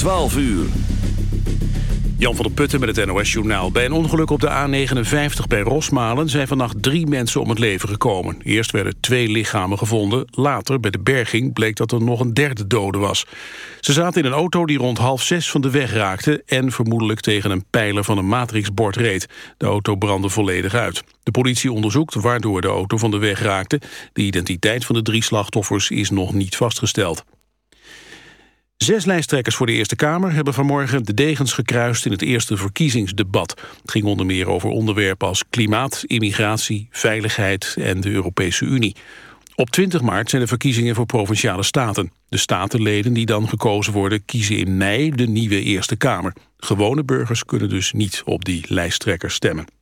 12 uur. Jan van der Putten met het NOS-journaal. Bij een ongeluk op de A59 bij Rosmalen zijn vannacht drie mensen om het leven gekomen. Eerst werden twee lichamen gevonden. Later, bij de berging, bleek dat er nog een derde dode was. Ze zaten in een auto die rond half zes van de weg raakte... en vermoedelijk tegen een pijler van een matrixbord reed. De auto brandde volledig uit. De politie onderzoekt waardoor de auto van de weg raakte. De identiteit van de drie slachtoffers is nog niet vastgesteld. Zes lijsttrekkers voor de Eerste Kamer hebben vanmorgen de degens gekruist in het eerste verkiezingsdebat. Het ging onder meer over onderwerpen als klimaat, immigratie, veiligheid en de Europese Unie. Op 20 maart zijn de verkiezingen voor Provinciale Staten. De statenleden die dan gekozen worden kiezen in mei de nieuwe Eerste Kamer. Gewone burgers kunnen dus niet op die lijsttrekkers stemmen.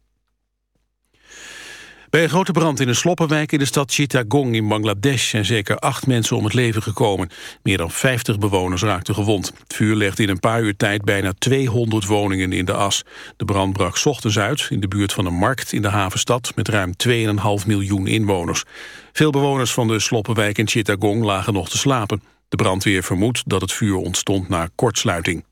Bij een grote brand in een sloppenwijk in de stad Chittagong in Bangladesh zijn zeker acht mensen om het leven gekomen. Meer dan 50 bewoners raakten gewond. Het vuur legde in een paar uur tijd bijna 200 woningen in de as. De brand brak ochtends uit in de buurt van een markt in de havenstad met ruim 2,5 miljoen inwoners. Veel bewoners van de sloppenwijk in Chittagong lagen nog te slapen. De brandweer vermoedt dat het vuur ontstond na kortsluiting.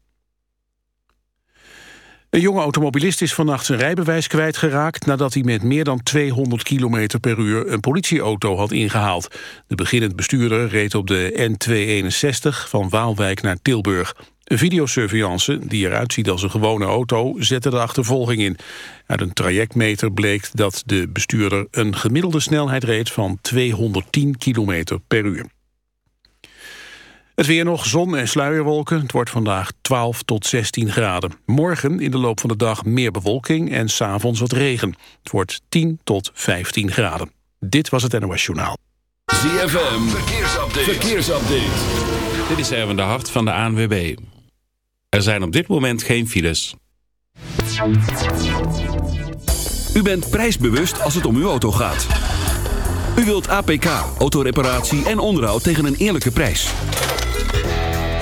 Een jonge automobilist is vannacht zijn rijbewijs kwijtgeraakt... nadat hij met meer dan 200 km per uur een politieauto had ingehaald. De beginnend bestuurder reed op de N261 van Waalwijk naar Tilburg. Een videosurveillance, die eruit ziet als een gewone auto, zette de achtervolging in. Uit een trajectmeter bleek dat de bestuurder een gemiddelde snelheid reed van 210 km per uur. Het weer nog, zon en sluierwolken. Het wordt vandaag 12 tot 16 graden. Morgen in de loop van de dag meer bewolking en s'avonds wat regen. Het wordt 10 tot 15 graden. Dit was het NOS Journaal. ZFM, verkeersupdate. verkeersupdate. Dit is Erwin de Hart van de ANWB. Er zijn op dit moment geen files. U bent prijsbewust als het om uw auto gaat. U wilt APK, autoreparatie en onderhoud tegen een eerlijke prijs.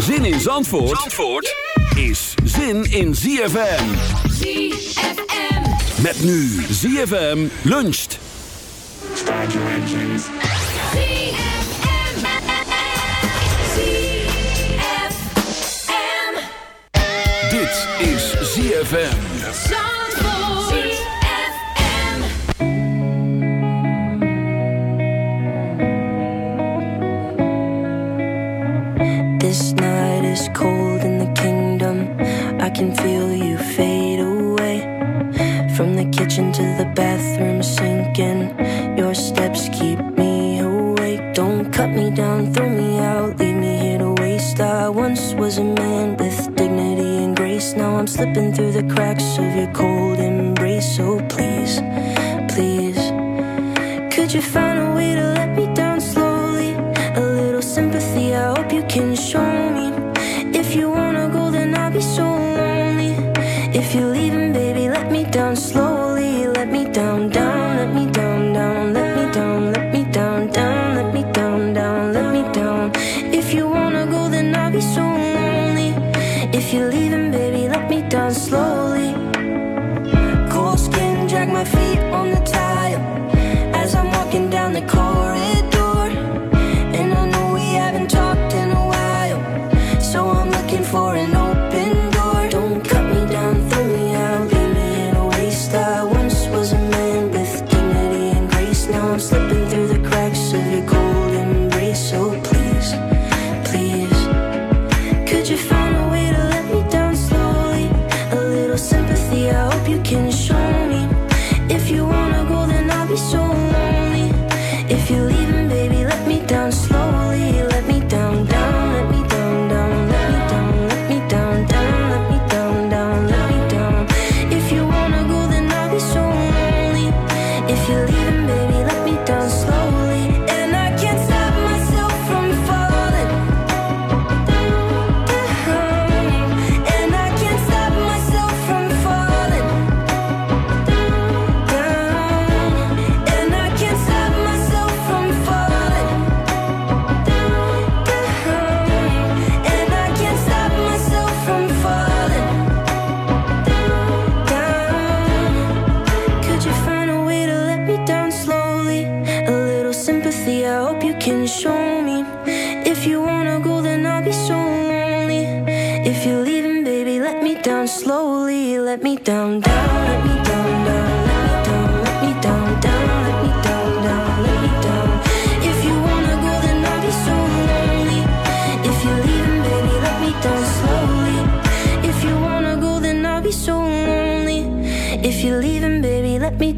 Zin in Zandvoort, Zandvoort is zin in ZFM. ZFM. Met nu ZFM luncht. Dit is ZFM. the bathroom sinking. Your steps keep me awake. Don't cut me down, throw me out, leave me here to waste. I once was a man with dignity and grace. Now I'm slipping through the cracks of your cold embrace. So oh, please, please, could you find a way to let me down slowly? A little sympathy, I hope you can show down, down.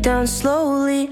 down slowly.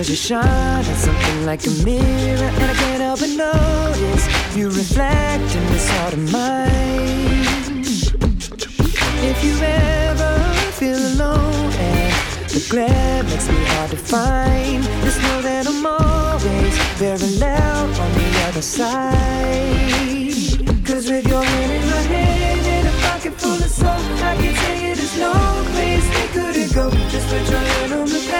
Cause you shine on something like a mirror And I can't help but notice You reflect in this heart of mine. If you ever feel alone And the glare makes me hard to find Just know that I'm always very loud on the other side. Cause with your hand in my hand And a pocket full of soul, I can tell you there's no place they couldn't go. Just put your hand on the past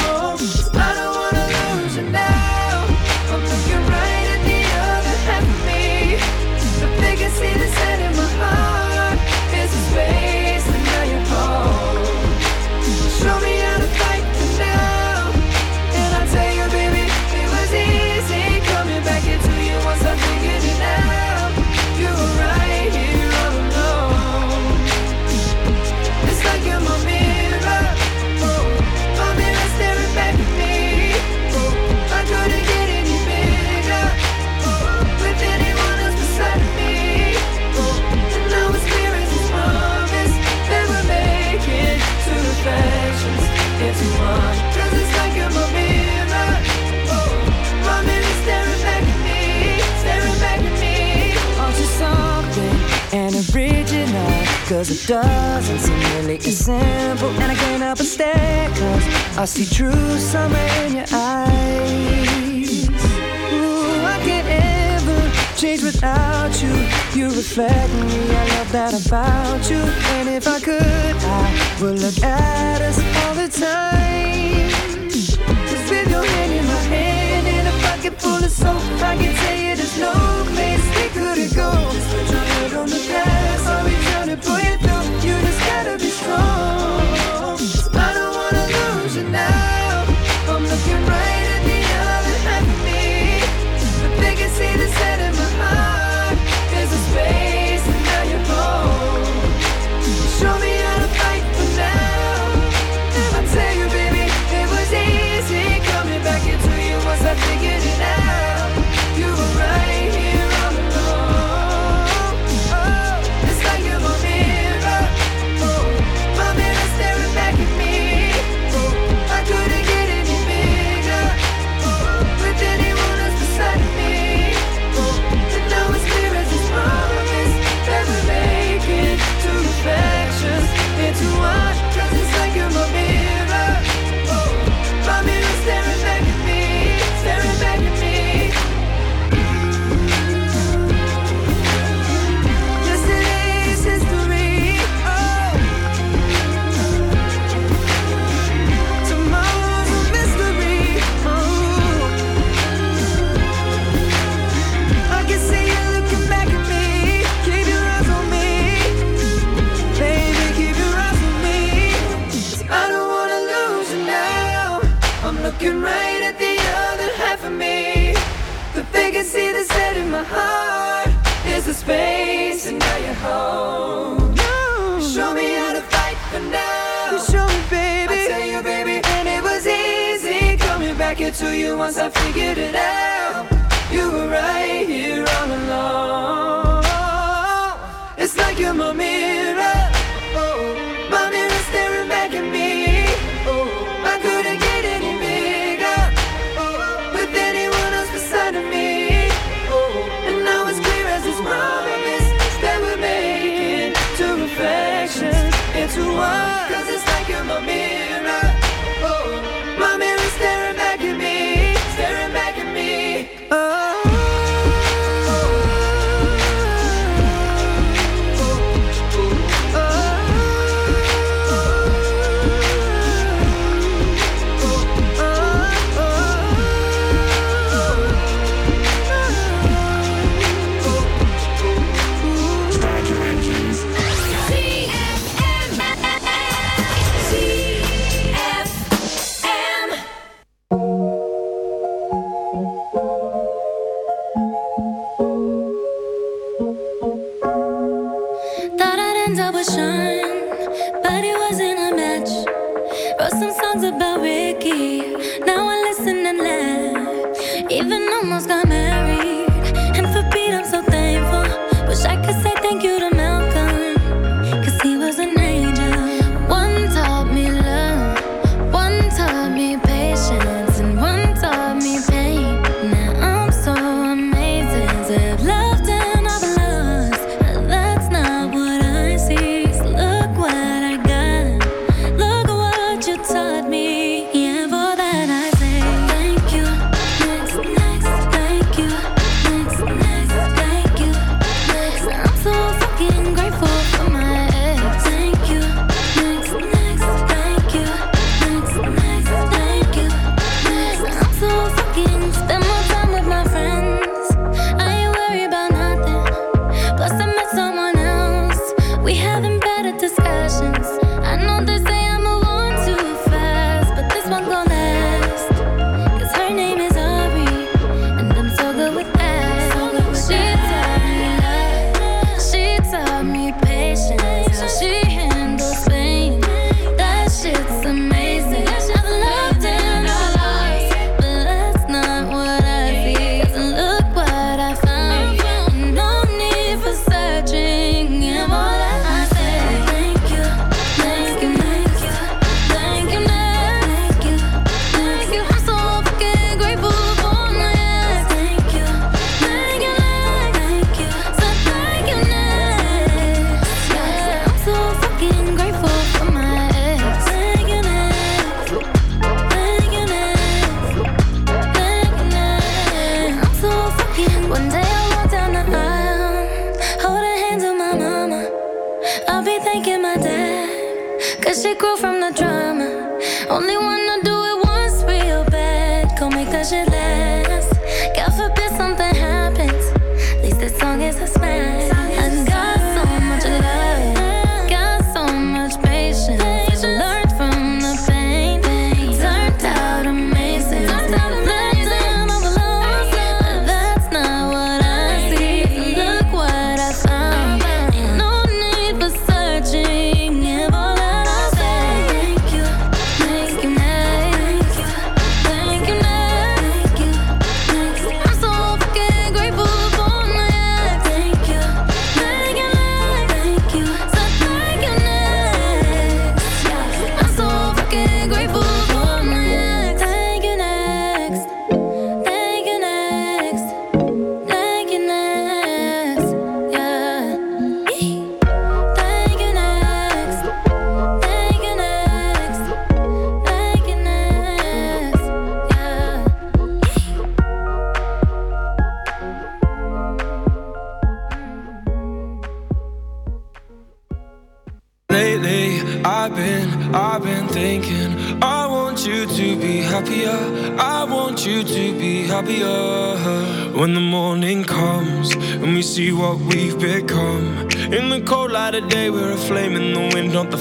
I see true summer in your eyes. Ooh, I can't ever change without you. You reflect me, I love that about you. And if I could, I would look at us all the time. Cause with your hand in my hand and a pocket full of soap, I can tell you there's no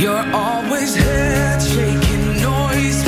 you're always head shaking, noise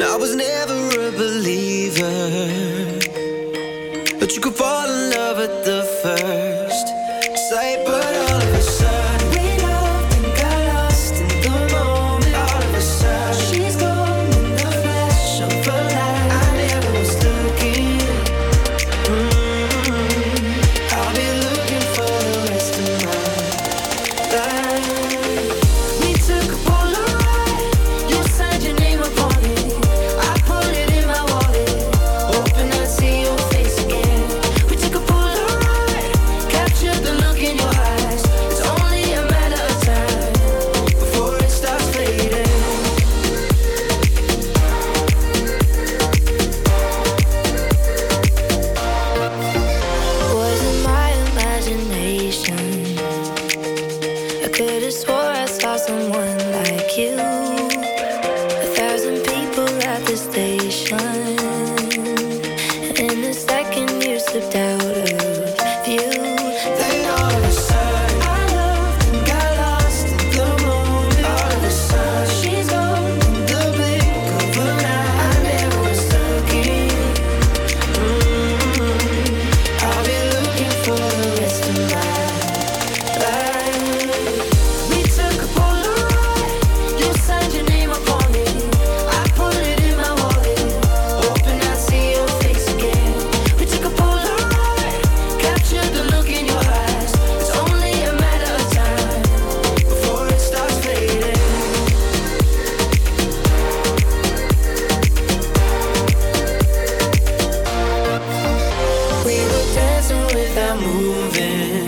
I was never moving.